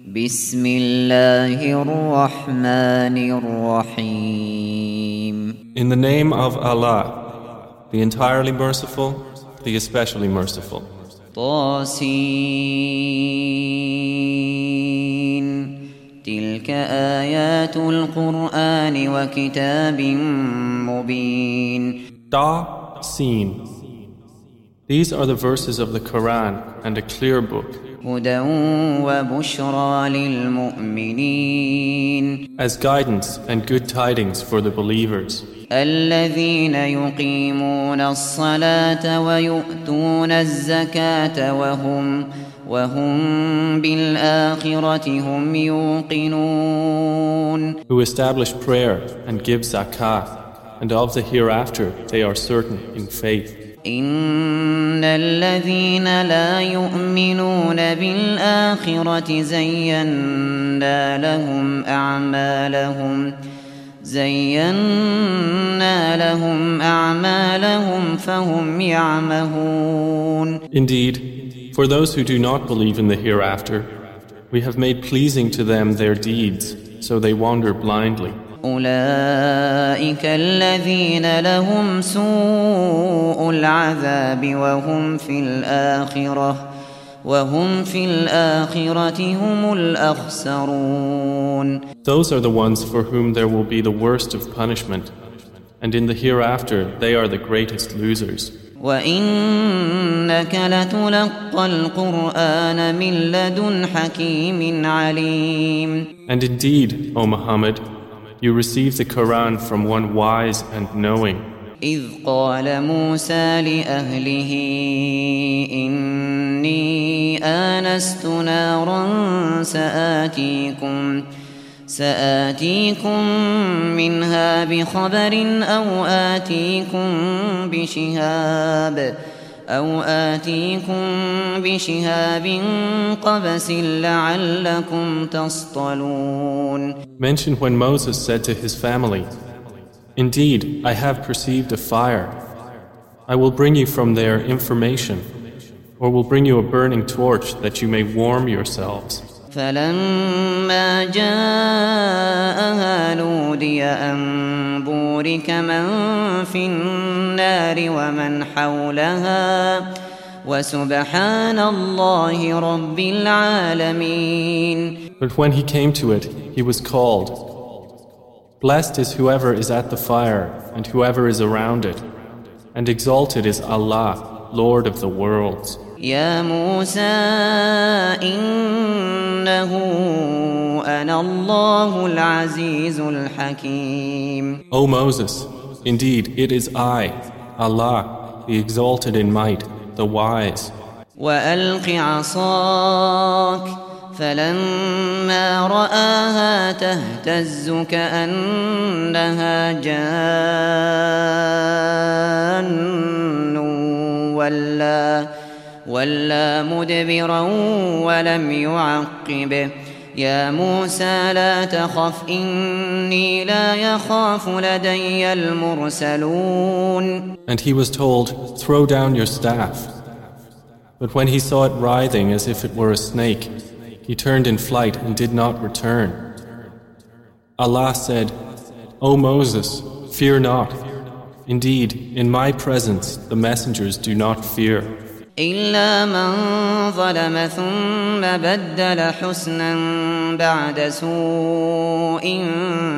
بسم الله الرحمن الرحيم In the name of Allah, the entirely merciful, the especially merciful. طاسين تلك آيات القرآن وكتاب مبين Da, Seen. These are the verses of the Quran and a clear book, هدى وبشرى للمؤمنين as guidance and good tidings for the believers, الذين يقيمون الصلاة ويؤتون الزكاة وهم وهم بالآخرة هم يوقنون who establish prayer and give zakah, and of the hereafter they are certain in faith. إن الذين لا يؤمنون بالآخرة زينا لهم أعمالهم زينا لهم أعمالهم فهم يعمهون Indeed, for those who do not believe in the hereafter, we have made pleasing to them their deeds, so they wander blindly. أولئك الذين لهم سوء العذاب وهم في الآخرة وهم في الآخرة هم الأخسرون Those are the ones for whom there will be the worst of punishment, and in the hereafter they are the greatest losers. وإنك لتلقى القرآن من لدن حكيم عليم And indeed, O Muhammad, you receive the Quran from one wise and knowing, إذ قال موسى لأهله إني آنست نارا سآتيكم سآتيكم منها بخبر أو آتيكم بشهاب أو آتيكم بشهاب قبس لعلكم تصطلون Mention when Moses said to his family, Indeed, I have perceived a fire. I will bring you from there information, or will bring you a burning torch that you may warm yourselves. فلما جاءها نودي أن بورك من في النار ومن حولها وسبحان الله رب العالمين But when he came to it, he was called. Blessed is whoever is at the fire, and whoever is around it. And exalted is Allah, Lord of the worlds. يا موسى إنه أنا الله العزيز الحكيم O Moses, indeed it is I, Allah, the exalted in might, the wise. وألق عصاك فلما رآها تهتز كأنها جان ولا ولا مدبرا ولم يعقب يا موسى لا تخف إني لا يخاف لدي المرسلون And he was told, Throw down your staff. But when he saw it writhing as if it were a snake, he turned in flight and did not return. Allah said, O Moses, fear not. Indeed, in my presence the messengers do not fear. إلا من ظلم ثم بدل حسنا بعد سوء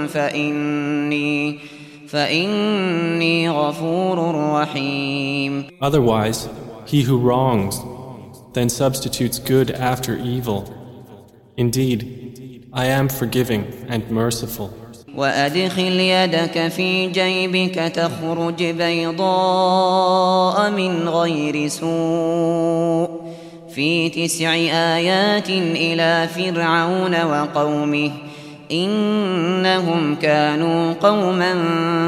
فإني فإني غفور رحيم Otherwise, he who wrongs then substitutes good after evil. Indeed, I am forgiving and merciful. وأدخل يدك في جيبك تخرج بيضاء من غير سوء في تسع آيات إلى فرعون وقومه إنهم كانوا قوما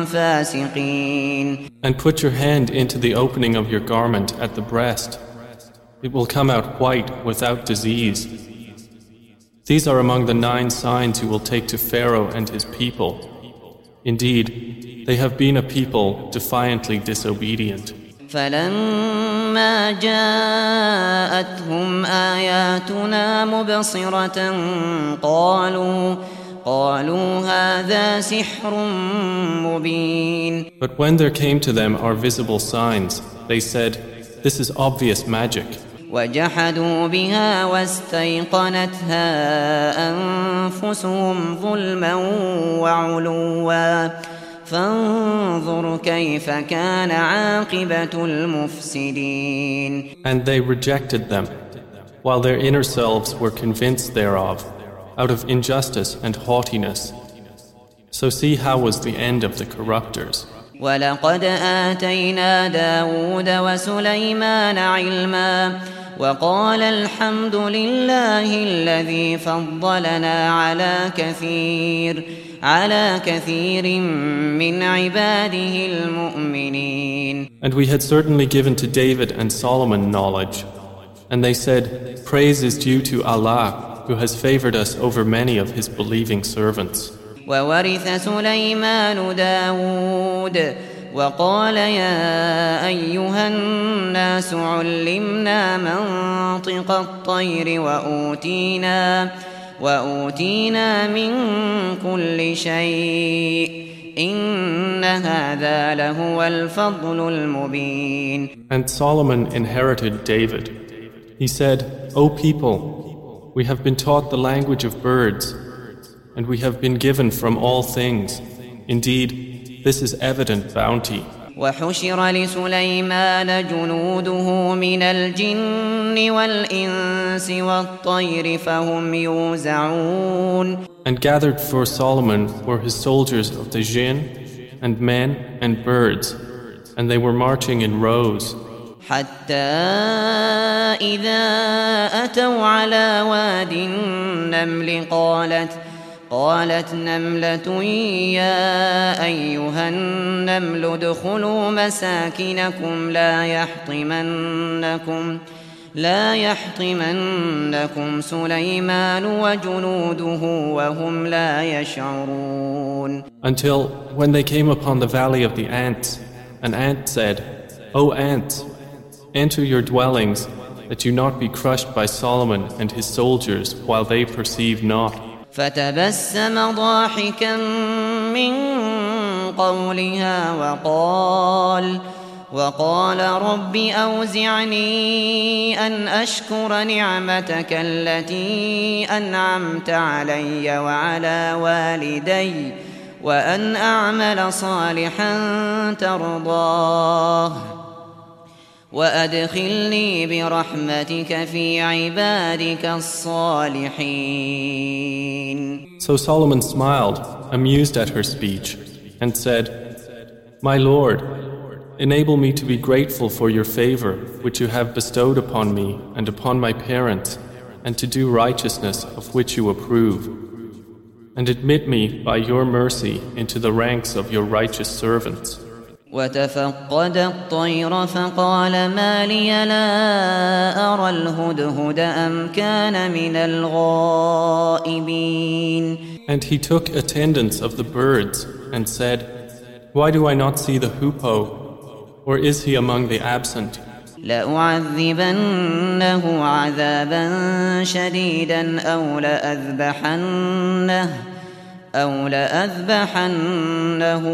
فاسقين And put your hand into the opening of your garment at the breast. It will come out white without disease. These are among the nine signs you will take to Pharaoh and his people. Indeed, they have been a people defiantly disobedient. فلما جاءتهم آياتنا مبصرة قالوا قالوا هذا سحر مبين But when there came to them our visible signs, they said, This is obvious magic. وجحدوا بها واستيقنتها أنفسهم ظلما وعلوا فانظر كيف كان عاقبة المفسدين And they rejected them, while their inner selves were convinced thereof, out of injustice and haughtiness. So see how was the end of the corruptors. ولقد آتينا داود وسليمان علما وقال الحمد لله الذي فضلنا على كثير على كثير من عباده المؤمنين And we had certainly given to David and Solomon knowledge. And they said, Praise is due to Allah, who has favored us over many of his believing servants. وورث سليمان داود وقال يا أيها الناس علمنا منطق الطير وأوتينا وأوتينا من كل شيء إن هذا لهو الفضل المبين And Solomon inherited David. He said, O people, we have been taught the language of birds, and we have been given from all things. Indeed, this is evident bounty. وحشر لسليمان جنوده من الجن والإنس والطير فهم يوزعون And gathered for Solomon were his soldiers of the jinn, and men, and birds, and they were marching in rows. حتى إذا أتوا على واد النمل قالت قالت نملة يا أيها النمل ادخلوا مساكنكم لا يحطمنكم لا يحطمنكم سليمان وجنوده وهم لا يشعرون Until when they came upon the valley of the ants, an ant said, O ants, enter your dwellings, that you not be crushed by Solomon and his soldiers while they perceive not. فتبسم ضاحكا من قولها وقال وقال رب أوزعني أن أشكر نعمتك التي أنعمت علي وعلى والدي وأن أعمل صالحا ترضاه. وأدخلني برحمتك في عبادك الصالحين So Solomon smiled, amused at her speech, and said, My Lord, enable me to be grateful for your favor which you have bestowed upon me and upon my parents, and to do righteousness of which you approve. And admit me by your mercy into the ranks of your righteous servants. وتفقد الطير فقال ما لي لا أرى الهدهد أم كان من الغائبين And he took attendance of the birds and said, Why do I not see the hoopoe? Or is he among the absent? لأعذبنه عذابا شديدا أو لأذبحنه أو لأذبحنه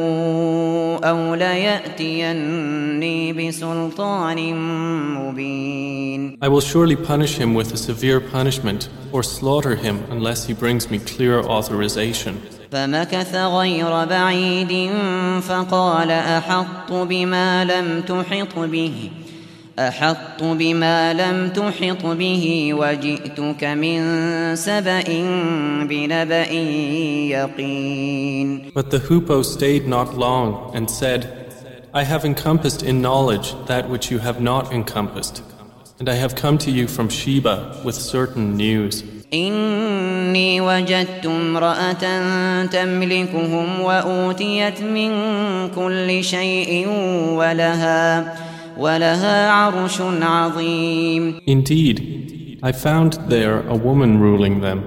أو ليأتيني بسلطان مبين I will surely punish him with a severe punishment, or slaughter him unless he brings me clear authorization. فمكث غير بعيد فقال أحط بما لم تحط به أحط بما لم تحط به وجئتك من سبأ بنبأ يقين But the hoopoe stayed not long and said, I have encompassed in knowledge that which you have not encompassed, and I have come to you from Sheba with certain news. إني وجدت امرأة تملكهم وأوتيت من كل شيء ولها ولها عرش عظيم Indeed, I found there a woman ruling them,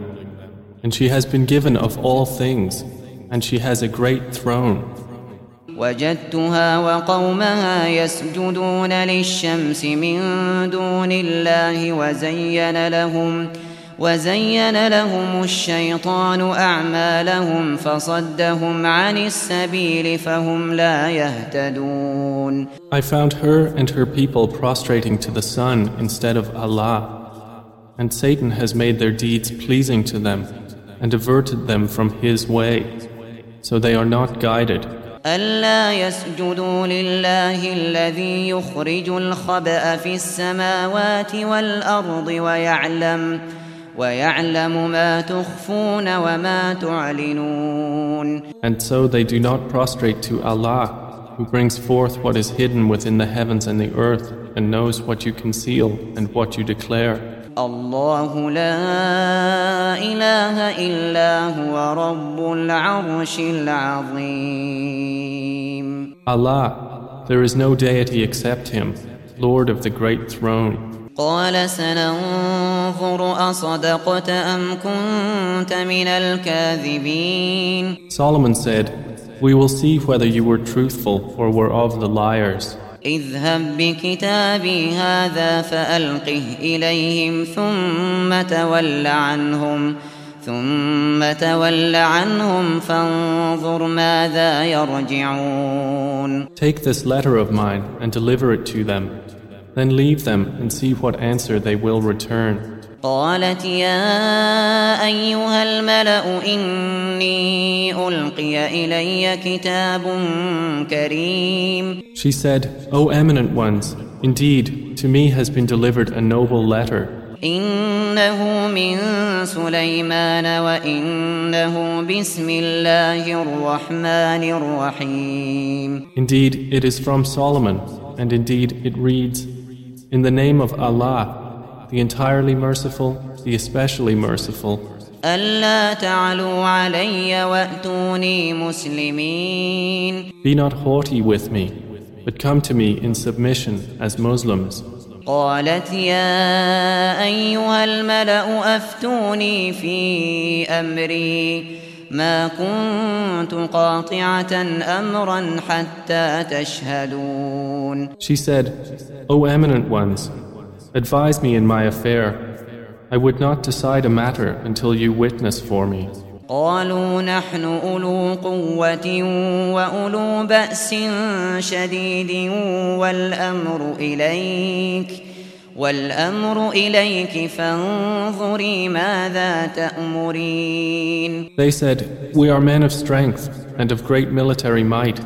and she has been given of all things, and she has a great throne. وجدتها وقومها يسجدون للشمس من دون الله وزين لهم وزين لهم الشيطان أعمالهم فصدهم عن السبيل فهم لا يهتدون I found her and her people prostrating to the sun instead of Allah and Satan has made their deeds pleasing to them and averted them from his way so they are not guided ألا يسجدوا لله الذي يخرج الخبأ في السماوات والأرض ويعلم ويعلم ما تخفون وما تعلنون And so they do not prostrate to Allah who brings forth what is hidden within the heavens and the earth and knows what you conceal and what you declare. الله لا إله إلا هو رب العرش العظيم Allah, there is no deity except Him, Lord of the great throne. قال سننظر أصدقت أم كنت من الكاذبين Solomon said, We will see whether you were truthful or were of the liars. اذهب بكتابي هذا فألقه إليهم ثم تول عنهم ثم تول عنهم فانظر ماذا يرجعون Take this letter of mine and deliver it to them. Then leave them and see what answer they will return. قالت يا أيها الملأ إني ألقي إلي كتاب كريم She said, O eminent ones, indeed, to me has been delivered a noble letter. إنه من سليمان وإنه بسم الله الرحمن الرحيم Indeed, it is from Solomon, and indeed it reads, In the name of Allah, the entirely merciful, the especially merciful. ألا تعلوا علي وأتوني مسلمين Be not haughty with me, but come to me in submission as Muslims. قالت يا أيها الملأ أفتوني في أمري ما كنت قاطعة أمرا حتى تشهدون She said, O eminent ones, advise me in my affair. I would not decide a matter until you witness for me. قالوا نحن أولو قوة وأولو بأس شديد والأمر إليك والأمر إليك فانظري ماذا تأمرين They said, We are men of strength and of great military might,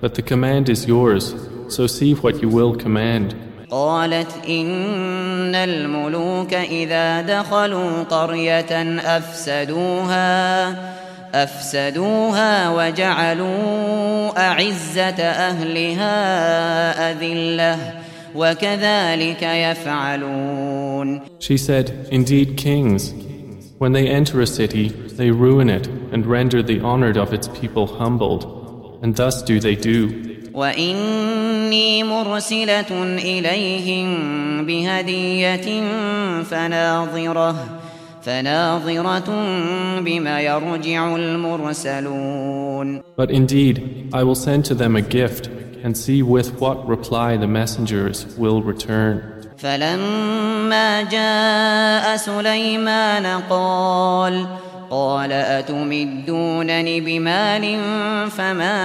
but the command is yours, so see what you will command. قالت إن الملوك إذا دخلوا قرية أفسدوها أفسدوها وجعلوا أعزة أهلها أذلة وكذلك يفعلون She said, Indeed, kings, when they enter a city, they ruin it and render the honored of its people humbled, and thus do they do. وإني مرسلة إليهم بهدية فناظرة فناظرة بما يرجع المرسلون But indeed, I will send to them a gift and see with what reply the messengers will return. فلما جاء سليمان قال قال أتمدونني بمال فما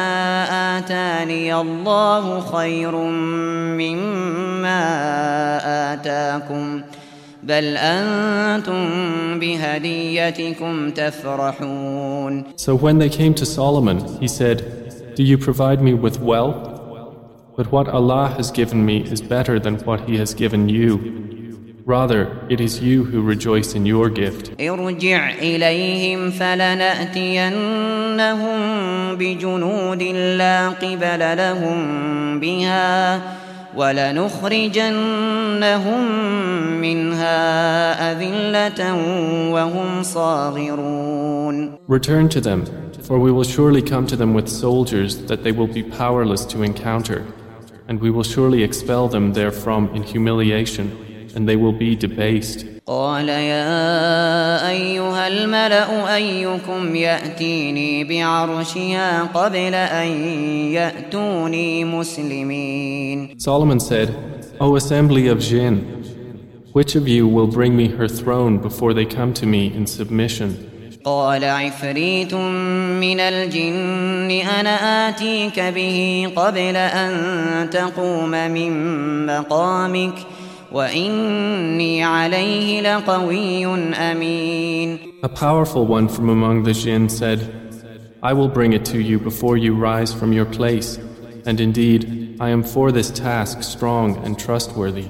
آتاني الله خير مما آتاكم بل أنتم بهديتكم تفرحون So when they came to Solomon, he said, Do you provide me with wealth? But what Allah has given me is better than what He has given you. Rather, it is you who rejoice in your gift. ارجع إليهم فلنأتينهم بجنود لا قبل لهم بها ولنخرجنهم منها أذلة وهم صاغرون Return to them, for we will surely come to them with soldiers that they will be powerless to encounter, and we will surely expel them therefrom in humiliation, and they will be debased. قال يا أيها الملأ أيكم يأتيني بعرشها قبل أن يأتوني مسلمين Solomon said, O assembly of jinn, which of you will bring me her throne before they come to me in submission? قال عفريت من الجن أنا آتيك به قبل أن تقوم من مقامك وإني عليه لقوي أمين A powerful one from among the jinn said, I will bring it to you before you rise from your place, and indeed, I am for this task strong and trustworthy.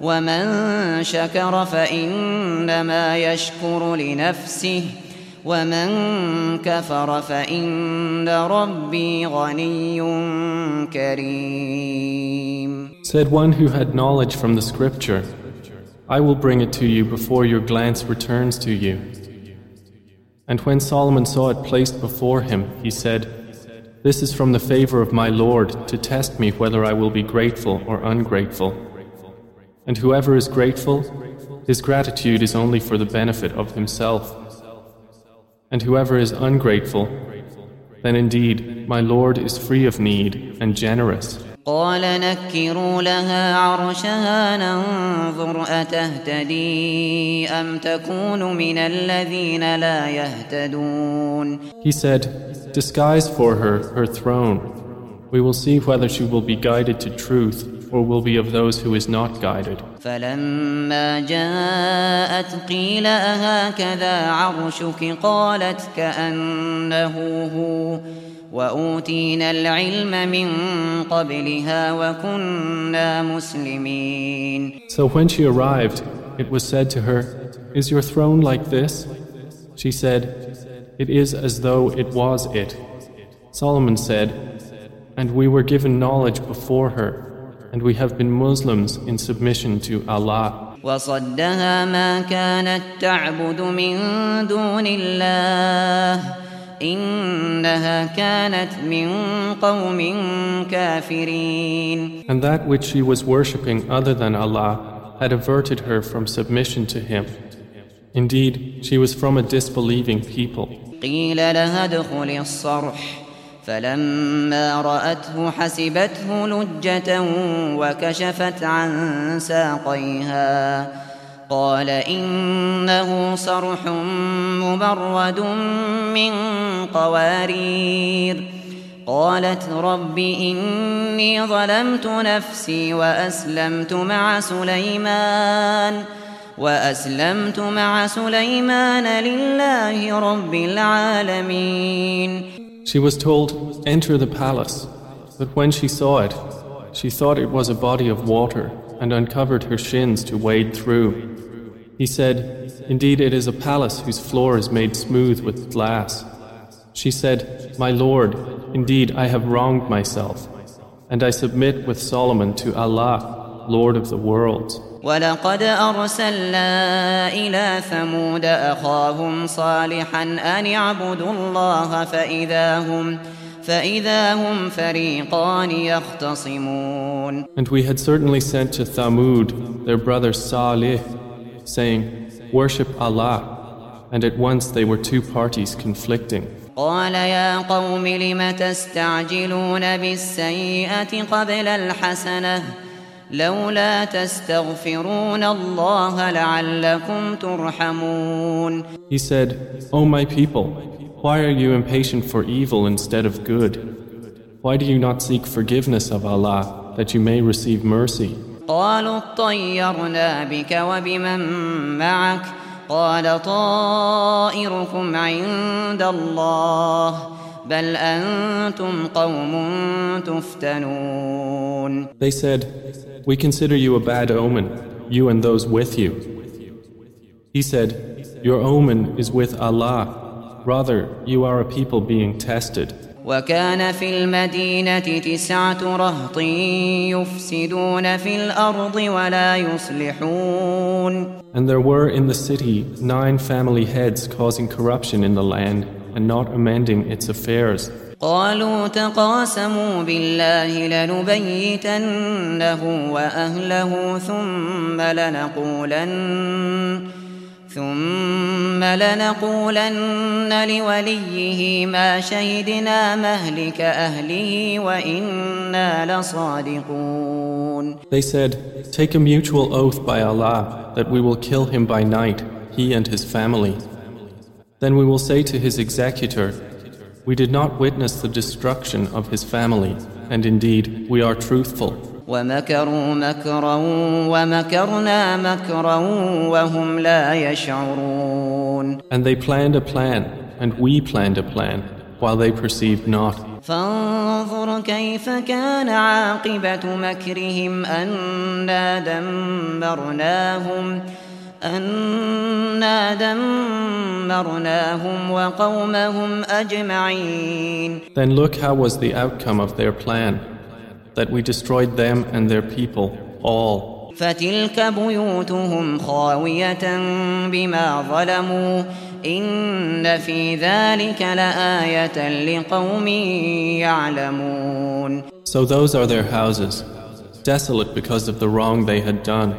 ومن شكر فإنما يشكر لنفسه ومن كفر فإن ربي غني كريم Said one who had knowledge from the scripture, I will bring it to you before your glance returns to you. And when Solomon saw it placed before him, he said, This is from the favor of my Lord to test me whether I will be grateful or ungrateful. And whoever is grateful, his gratitude is only for the benefit of himself. And whoever is ungrateful, then indeed my Lord is free of need and generous. قال نكروا لها عرشها ننظر أتهتدي أم تكون من الذين لا يهتدون He said, Disguise for her her throne. We will see whether she will be guided to truth or will be of those who is not guided. فلما جاءت قيل أهكذا عرشك قالت كأنه هو وأوتينا العلم من قبلها وكنا مسلمين So when she arrived, it was said to her, Is your throne like this? She said, It is as though it was it. Solomon said, And we were given knowledge before her, and we have been Muslims in submission to Allah. وصدها ما كانت تعبد من دون الله إنها كانت من قوم كافرين And that which she was worshipping other than Allah had averted her from submission to Him. Indeed, she was from a disbelieving people. قيل لها ادخل الصرح فلما رأته حسبته لجة وكشفت عن ساقيها. قال إنه صرح مبرد من قوارير. قالت رب إني ظلمت نفسي وأسلمت مع سليمان. وأسلمت مع سليمان لله رب العالمين. She was told, Enter the palace. But when she saw it, she thought it was a body of water and uncovered her shins to wade through. He said, Indeed, it is a palace whose floor is made smooth with glass. She said, My Lord, indeed I have wronged myself, and I submit with Solomon to Allah, Lord of the worlds. ولقد أرسلنا إلى ثمود أخاهم صالحا أن اعبدوا الله فإذا هم فإذا هم فريقان يختصمون And we had certainly sent to Thamud their brother Salih, saying, Worship Allah. And at once they were two parties conflicting. قال يا قوم لم تستعجلون بالسيئة قبل الحسنة لولا تستغفرون الله لعلكم ترحمون He said, O my people, why are you impatient for evil instead of good? Why do you not seek forgiveness of Allah that you may receive mercy? قالوا اطيرنا بك وبمن معك قال طائركم عند الله بل أنتم قوم تفتنون They said, We consider you a bad omen, you and those with you. He said, Your omen is with Allah. Rather, you are a people being tested. وكان في المدينة تسعة رهط يفسدون في الأرض ولا يصلحون And there were in the city nine family heads causing corruption in the land and not amending its affairs. قالوا تقاسموا بالله لنبيتنه وأهله ثم لنقولن ثم لنقولن لوليه ما شهدنا مهلك أهله وإنا لصادقون They said, Take a mutual oath by Allah that we will kill him by night, he and his family. Then we will say to his executor, We did not witness the destruction of his family, and indeed we are truthful. ومكروا مكرا ومكرنا مكرا وهم لا يشعرون And they planned a plan, and we planned a plan, while they perceived not. فانظر كيف كان عاقبة مكرهم أنا دمرناهم أنا دمرناهم وقومهم أجمعين Then look how was the outcome of their plan, that we destroyed them and their people, all. فتلك بيوتهم خاوية بما ظلموا إن في ذلك لآية لقوم يعلمون So those are their houses, desolate because of the wrong they had done.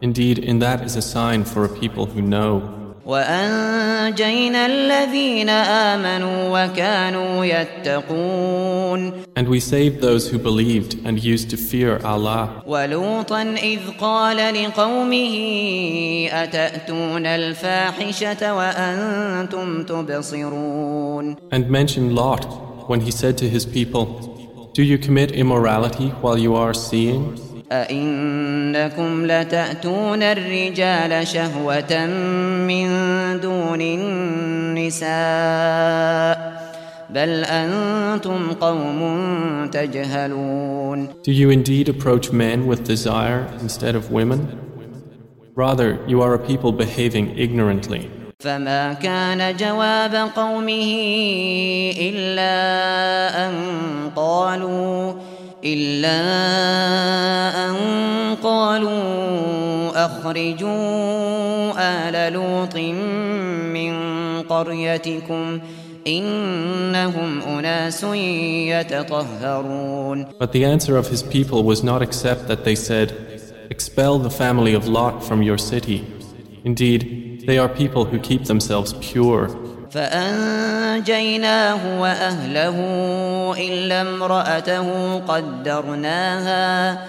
Indeed, in that is a sign for a people who know. وأنجينا الذين آمنوا وكانوا يتقون And we saved those who believed and used to fear Allah. ولوطا إذ قال لقومه أتأتون الفاحشة وأنتم تبصرون And mention Lot when he said to his people, Do you commit immorality while you are seeing? أئنكم لتأتون الرجال شهوة من دون النساء بل أنتم قوم تجهلون Do you indeed approach men with desire instead of women? Rather, you are a people behaving ignorantly. فما كان جواب قومه إلا أن قالوا إلا أن قالوا أخرجوا آل لوط من قريتكم إنهم أناس يتطهرون But the answer of his people was not except that they said, Expel the family of Lot from your city. Indeed, they are people who keep themselves pure. فأنجيناه وأهله إلا امرأته قدرناها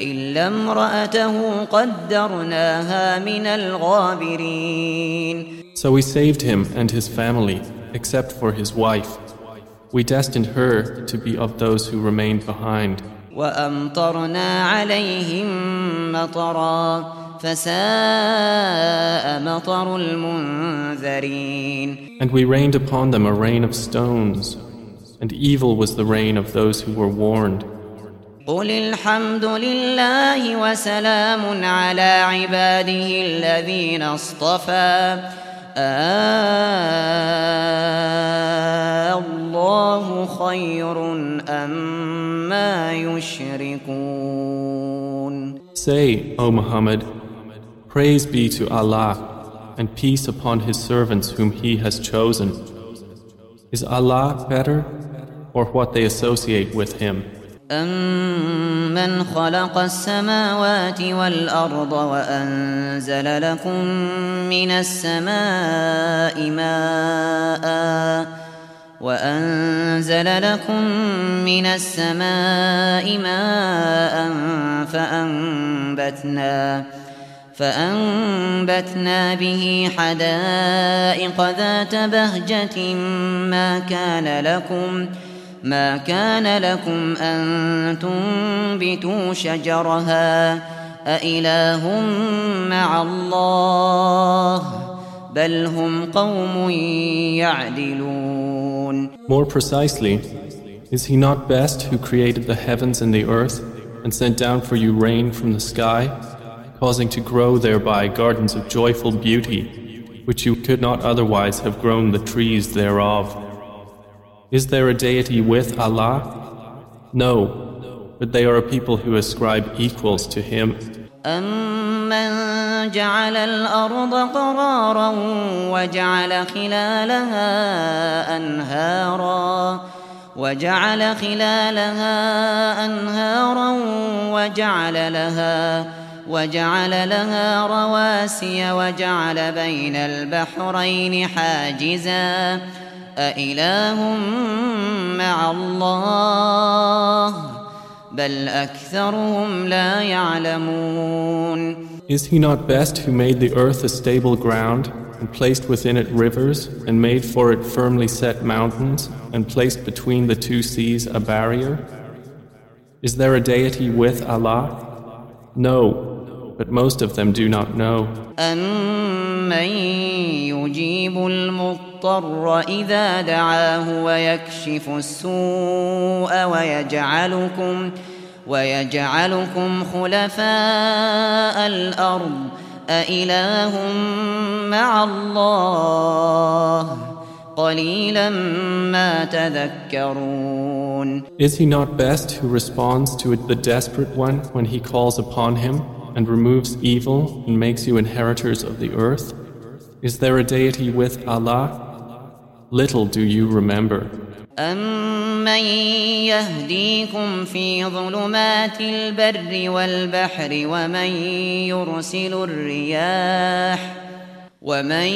إلا امرأته قدرناها من الغابرين So we saved him and his family, except for his wife. We destined her to be of those who remained behind. وأمطرنا عليهم مطرا And we rained upon them a rain of stones, and evil was the rain of those who were warned. قل الحمد لله وسلام على عباده الذين اصطفى آه الله خير أما يشركون Say, O Muhammad, praise be to Allah, and peace upon His servants whom He has chosen. Is Allah better, or what they associate with Him? أمن خلق السماوات والأرض وأنزل لكم من السماء ماء وأنزل لكم من السماء ماء فأنبتنا فأنبتنا به حدائق ذات بهجة ما كان لكم ما كان لكم أن تنبتوا شجرها أإله مع الله بل هم قوم يعدلون More precisely, is He not best who created the heavens and the earth and sent down for you rain from the sky, causing to grow thereby gardens of joyful beauty? which you could not otherwise have grown the trees thereof. Is there a deity with Allah? No, but they are a people who ascribe equals to Him. أمن جعل الأرض قرارا وجعل خلالها أنهارا وجعل خلالها أنهارا وجعل لها وجعل لها رواسي وجعل بين البحرين حاجزا أإله مع الله بل أكثرهم لا يعلمون Is he not best who made the earth a stable ground and placed within it rivers and made for it firmly set mountains and placed between the two seas a barrier? Is there a deity with Allah? No, but most of them do not know. يجيب المضطر إذا دعاه ويكشف السوء ويجعلكم ويجعلكم خلفاء الأرض أإله مع الله قليلا ما تذكرون Is he not best who responds to the desperate one when he calls upon him and removes evil and makes you inheritors of the earth? Is there a deity with Allah? Little do you remember. أمن يهديكم في ظلمات البر والبحر ومن يرسل الرياح ومن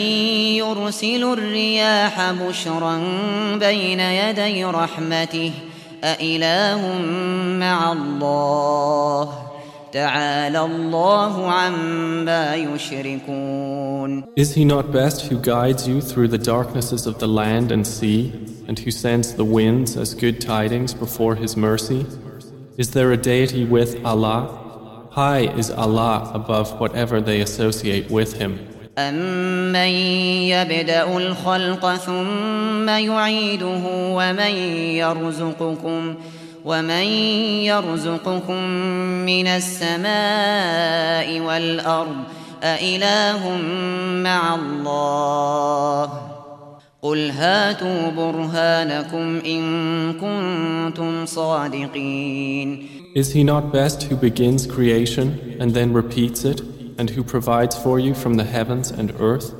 يرسل الرياح بشرا بين يدي رحمته أإله مع الله تعالى الله عما يشركون Is he not best who guides you through the darknesses of the land and sea and who sends the winds as good tidings before his mercy? Is there a deity with Allah? High is Allah above whatever they associate with him. أمن يبدأ الخلق ثم يعيده ومن يرزقكم ومن يرزقكم من السماء والأرض أإله مع الله قل هاتوا برهانكم إن كنتم صادقين Is he not best who begins creation and then repeats it and who provides for you from the heavens and earth?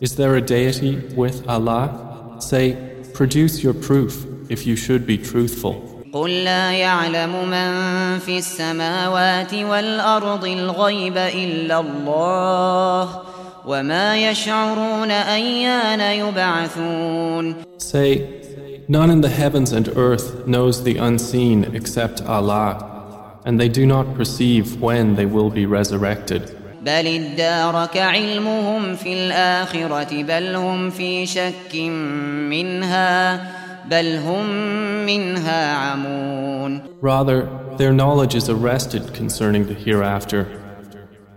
Is there a deity with Allah? Say, produce your proof if you should be truthful. قل لا يعلم من في السماوات والأرض الغيب إلا الله وما يشعرون أيان يبعثون Say, none in the heavens and earth knows the unseen except Allah, and they do not perceive when they will be resurrected. بل ادارك علمهم في الآخرة بل هم في شك منها بل هم منها عمون Rather, their knowledge is arrested concerning the hereafter.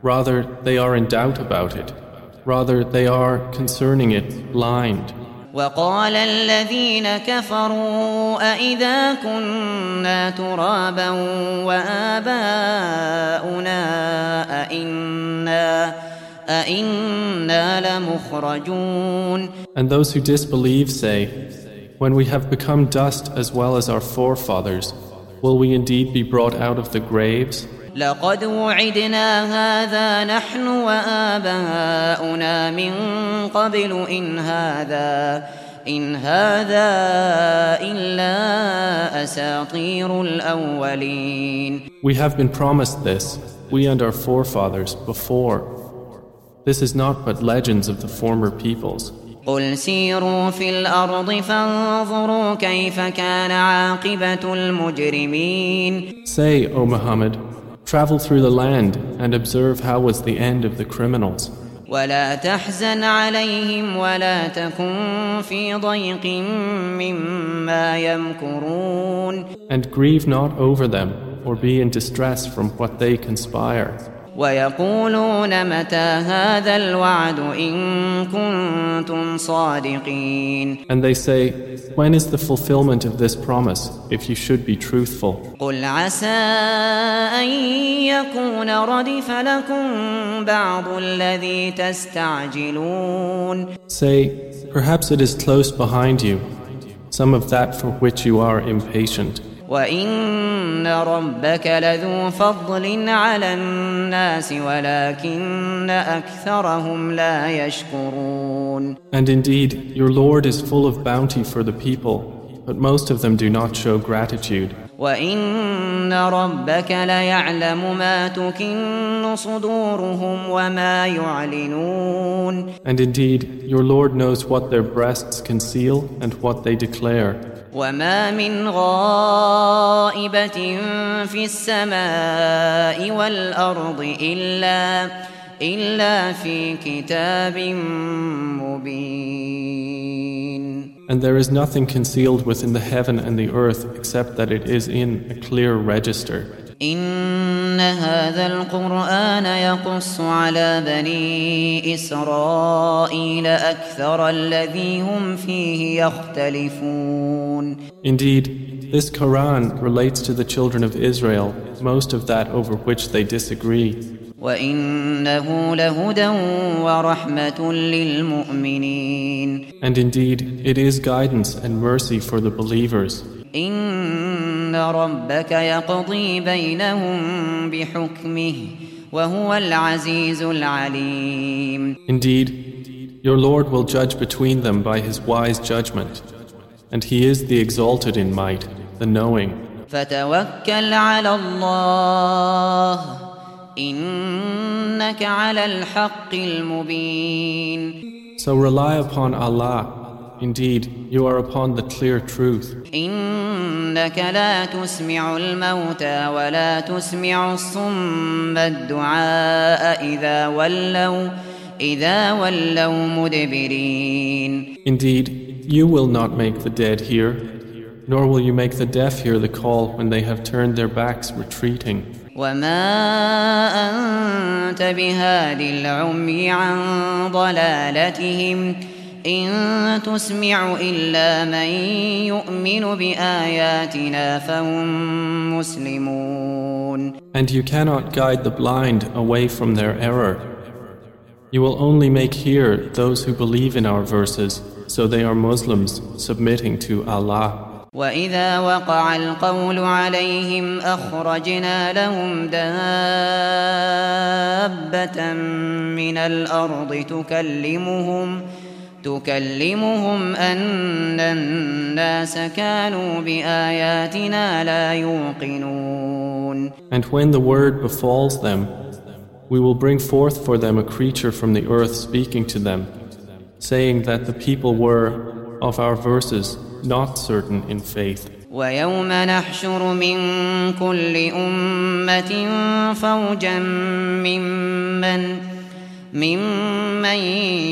Rather, they are in doubt about it. Rather, they are concerning it blind. وقال الذين كفروا أئذا كنا ترابا وآباؤنا أئنا أئنا لمخرجون And those who disbelieve say, When we have become dust as well as our forefathers, will we indeed be brought out of the graves? لقد وعدنا هذا نحن وآباؤنا من قبل إن هذا إن هذا إلا أساطير الأولين We have been promised this, we and our forefathers, before. This is not but legends of the former peoples. قل سيروا في الأرض فانظروا كيف كان عاقبة المجرمين Say, O Muhammad, travel through the land and observe how was the end of the criminals. ولا تحزن عليهم ولا تكن في ضيق مما يمكرون And grieve not over them, or be in distress from what they conspire. ويقولون متى هذا الوعد إن كنتم صادقين And they say, when is the fulfillment of this promise, if you should be truthful? قل عسى أن يكون ردف لكم بعض الذي تستعجلون Say, perhaps it is close behind you, some of that for which you are impatient. وإن ربك لذو فضل على الناس ولكن أكثرهم لا يشكرون And indeed, your Lord is full of bounty for the people, but most of them do not show gratitude. وإن ربك ليعلم ما تكن صدورهم وما يعلنون And indeed, your Lord knows what their breasts conceal and what they declare. وما من غائبة في السماء والأرض إلا إلا في كتاب مبين And there is nothing concealed within the heaven and the earth except that it is in a clear register. إن هذا القرآن يقص على بني إسرائيل أكثر الذي هم فيه يختلفون Indeed, this Quran relates to the children of Israel most of that over which they disagree. وإنه لهدى ورحمة للمؤمنين And indeed, it is guidance and mercy for the believers. إن ربك يقضي بينهم بحكمه وهو العزيز العليم Indeed, your Lord will judge between them by his wise judgment, and he is the exalted in might, the knowing. فتوكل على الله إنك على الحق المبين So rely upon Allah. Indeed, you are upon the clear truth. إنك لا تسمع الموتى ولا تسمع الصم الدعاء إذا ولوا إذا ولوا مدبرين Indeed, you will not make the dead hear, nor will you make the deaf hear the call when they have turned their backs retreating. وما أنت بهاد العمي عن ضلالتهم إن تسمع إلا من يؤمن بآياتنا فهم مسلمون And you cannot guide the blind away from their error. You will only make hear those who believe in our verses, so they are Muslims submitting to Allah. وإذا وقع القول عليهم أخرجنا لهم دابة من الأرض تكلمهم تكلمهم أن الناس كانوا بآياتنا لا يوقنون And when the word befalls them, we will bring forth for them a creature from the earth speaking to them, saying that the people were, of our verses, not certain in faith. ويوم نحشر من كل أمة فوجا ممن ممن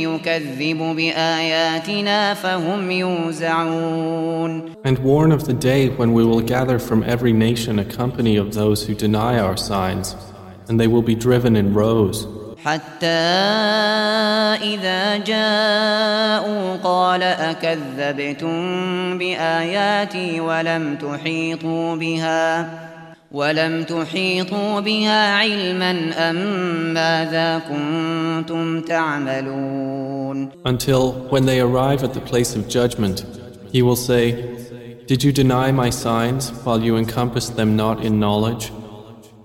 يكذب بآياتنا فهم يوزعون And warn of the day when we will gather from every nation a company of those who deny our signs, and they will be driven in rows. حتى إذا جاءوا قال أكذبتم بآياتي ولم تحيطوا بها ولم تحيطوا بها علما أم ماذا كنتم تعملون Until when they arrive at the place of judgment, he will say, Did you deny my signs while you encompassed them not in knowledge?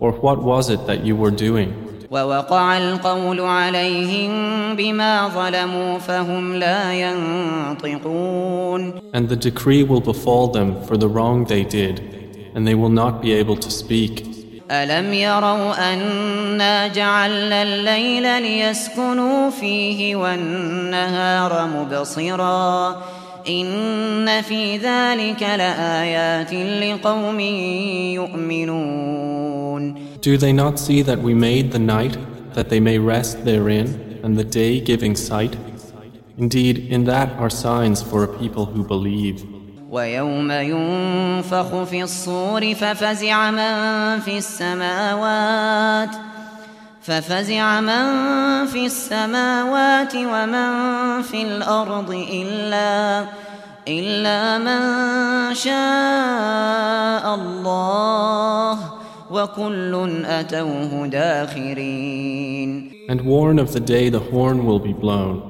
Or what was it that you were doing? ووقع القول عليهم بما ظلموا فهم لا ينطقون And the decree will befall them for the wrong they did, and they will not be able to speak. ألم يروا أنا جعلنا الليل ليسكنوا فيه والنهار مبصرا إن في ذلك لآيات لقوم يؤمنون Do they not see that we made the night that they may rest therein, and the day giving sight? Indeed, in that are signs for a people who believe. ويوم ينفخ في الصور ففزع من في السماوات ففزع من في السماوات ومن في الأرض إلا إلا من شاء الله وكل أتوه داخرين. And warn of the day the horn will be blown,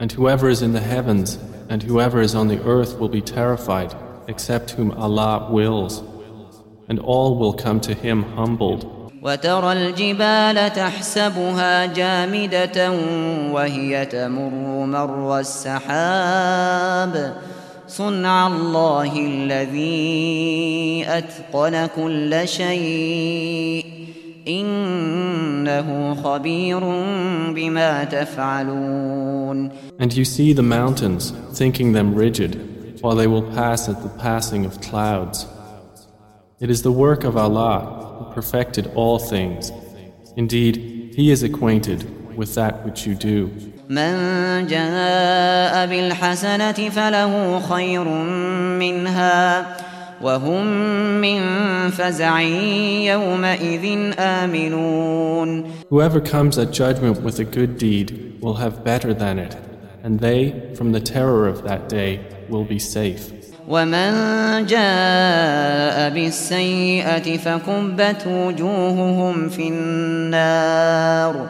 and whoever is in the heavens and whoever is on the earth will be terrified, except whom Allah wills, and all will come to Him humbled. وترى الجبال تحسبها جامدة وهي تمر مر السحاب صنع الله الذي أتقن كل شيء And you see the mountains, thinking them rigid, while they will pass at the passing of clouds. It is the work of Allah who perfected all things. Indeed, He is acquainted with that which you do. من جاء بالحسنة فله خير منها وهم من فزع يومئذ آمنون Whoever comes at judgment with a good deed will have better than it, and they, from the terror of that day, will be safe. ومن جاء بالسيئة فكبت وجوههم في النار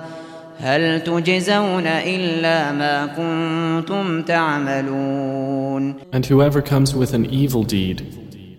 هل تجزون إلا ما كنتم تعملون And whoever comes with an evil deed,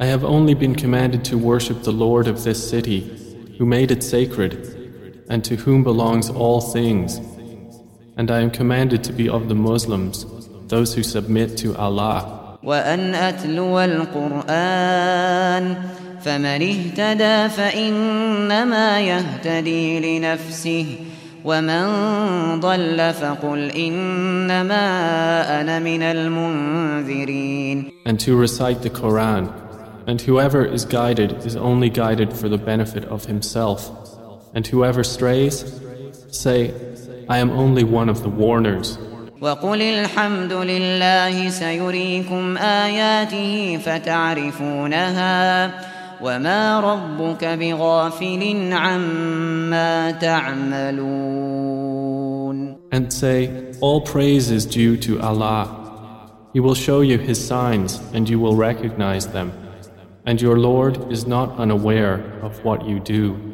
I have only been commanded to worship the Lord of this city, who made it sacred, and to whom belongs all things. And I am commanded to be of the Muslims, those who submit to Allah. وأن أتلو القرآن فمن اهتدى فإنما يهتدي لنفسه ومن ضل فقل إنما أنا من المنذرين And to recite the Quran. And whoever is guided is only guided for the benefit of himself. And whoever strays, say, I am only one of the warners. وقل الحمد لله سيريكم آياته فتعرفونها وما ربك بغافل عما تعملون And say, All praise is due to Allah. He will show you His signs and you will recognize them. And your Lord is not unaware of what you do.